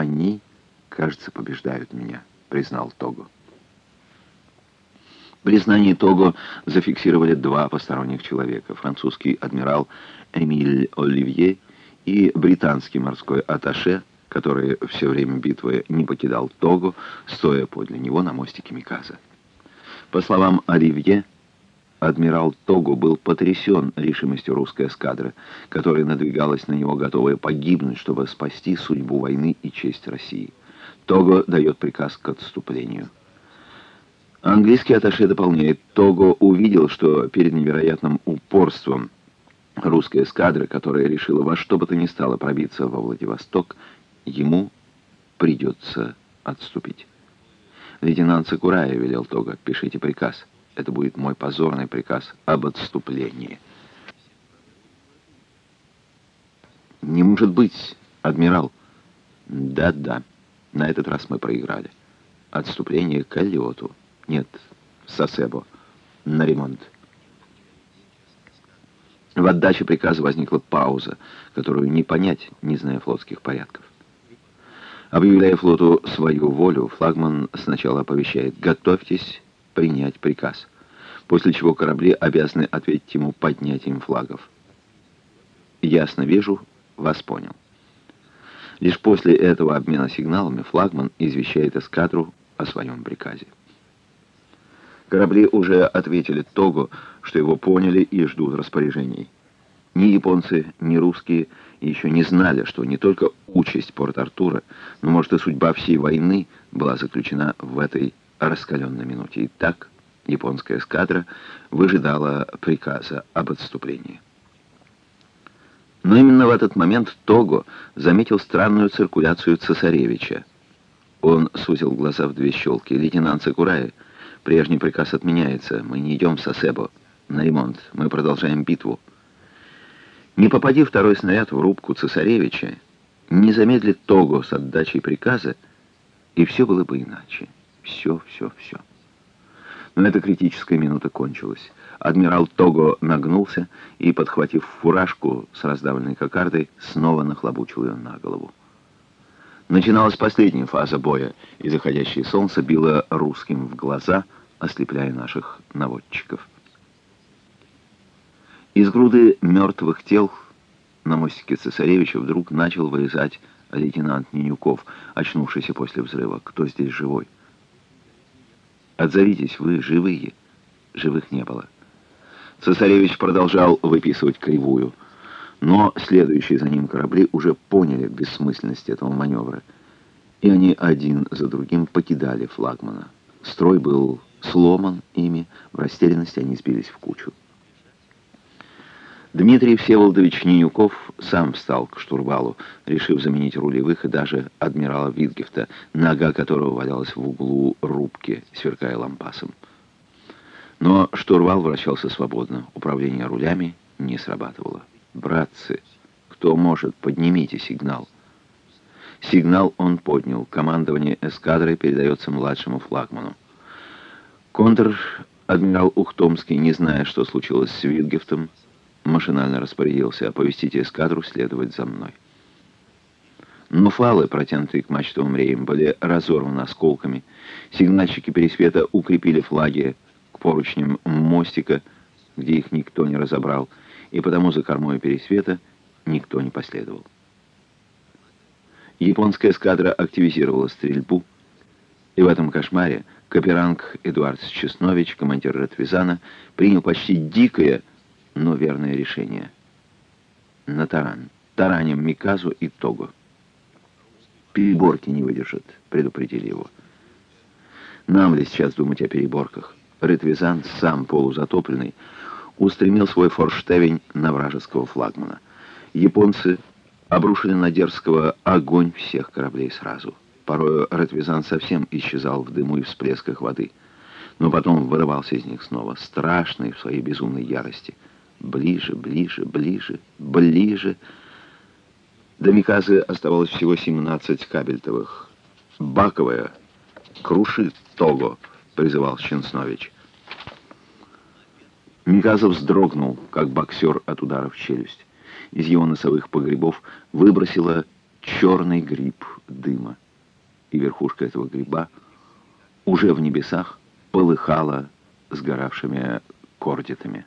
они, кажется, побеждают меня», — признал Того. Признание Того зафиксировали два посторонних человека. Французский адмирал Эмиль Оливье и британский морской атташе, который все время битвы не покидал Того, стоя подле него на мостике Миказа. По словам Оливье, адмирал Того был потрясен решимостью русской эскадры, которая надвигалась на него, готовая погибнуть, чтобы спасти судьбу войны и честь России. Того дает приказ к отступлению. Английский атташе дополняет, Того увидел, что перед невероятным упорством русской эскадры, которая решила во что бы то ни стало пробиться во Владивосток, ему придется отступить. Лейтенант Сакурая велел Того, пишите приказ. Это будет мой позорный приказ об отступлении. Не может быть, адмирал. Да-да, на этот раз мы проиграли. Отступление к Алиоту. Нет, Сосебо. На ремонт. В отдаче приказа возникла пауза, которую не понять, не зная флотских порядков. Объявляя флоту свою волю, флагман сначала оповещает «Готовьтесь принять приказ», после чего корабли обязаны ответить ему поднятием флагов. «Ясно вижу, вас понял». Лишь после этого обмена сигналами флагман извещает эскадру о своем приказе. Корабли уже ответили Того, что его поняли и ждут распоряжений. Ни японцы, ни русские еще не знали, что не только участь Порт-Артура, но, может, и судьба всей войны была заключена в этой раскаленной минуте. И так японская эскадра выжидала приказа об отступлении. Но именно в этот момент Того заметил странную циркуляцию цесаревича. Он сузил глаза в две щелки. «Лейтенант Сакурай, прежний приказ отменяется. Мы не идем в Сосебо на ремонт. Мы продолжаем битву». Не попади второй снаряд в рубку цесаревича, не замедлит Того с отдачей приказа, и все было бы иначе. Все, все, все. Но эта критическая минута кончилась. Адмирал Того нагнулся и, подхватив фуражку с раздавленной кокардой, снова нахлобучил ее на голову. Начиналась последняя фаза боя, и заходящее солнце било русским в глаза, ослепляя наших наводчиков. Из груды мертвых тел на мостике цесаревича вдруг начал вылезать лейтенант Нинюков, очнувшийся после взрыва. «Кто здесь живой?» «Отзовитесь, вы живые». Живых не было. Цесаревич продолжал выписывать кривую, но следующие за ним корабли уже поняли бессмысленность этого маневра, и они один за другим покидали флагмана. Строй был сломан ими, в растерянности они сбились в кучу. Дмитрий Всеволодович Нинюков сам встал к штурвалу, решив заменить рулевых и даже адмирала Витгефта, нога которого валялась в углу рубки, сверкая лампасом. Но штурвал вращался свободно, управление рулями не срабатывало. «Братцы, кто может, поднимите сигнал». Сигнал он поднял. Командование эскадрой передается младшему флагману. Контр-адмирал Ухтомский, не зная, что случилось с Витгефтом, машинально распорядился оповестить эскадру следовать за мной. Но фалы, протянутые к мачтовым реям, были разорваны осколками. Сигнальщики пересвета укрепили флаги к поручням мостика, где их никто не разобрал, и потому за кормой пересвета никто не последовал. Японская эскадра активизировала стрельбу, и в этом кошмаре Каперанг Эдуард Чеснович, командир Ратвизана, принял почти дикое, но верное решение. На таран. Тараним Миказу и Того. Переборки не выдержат, предупредили его. Нам ли сейчас думать о переборках? Ретвизан, сам полузатопленный, устремил свой форштевень на вражеского флагмана. Японцы обрушили на дерзкого огонь всех кораблей сразу. Порой Ретвизан совсем исчезал в дыму и всплесках воды, но потом вырывался из них снова, страшный в своей безумной ярости — Ближе, ближе, ближе, ближе. До Миказы оставалось всего 17 кабельтовых. «Баковая! Крушит Того!» — призывал Щенснович. Миказа вздрогнул, как боксер от удара в челюсть. Из его носовых погребов выбросило черный гриб дыма. И верхушка этого гриба уже в небесах полыхала сгоравшими кордитами.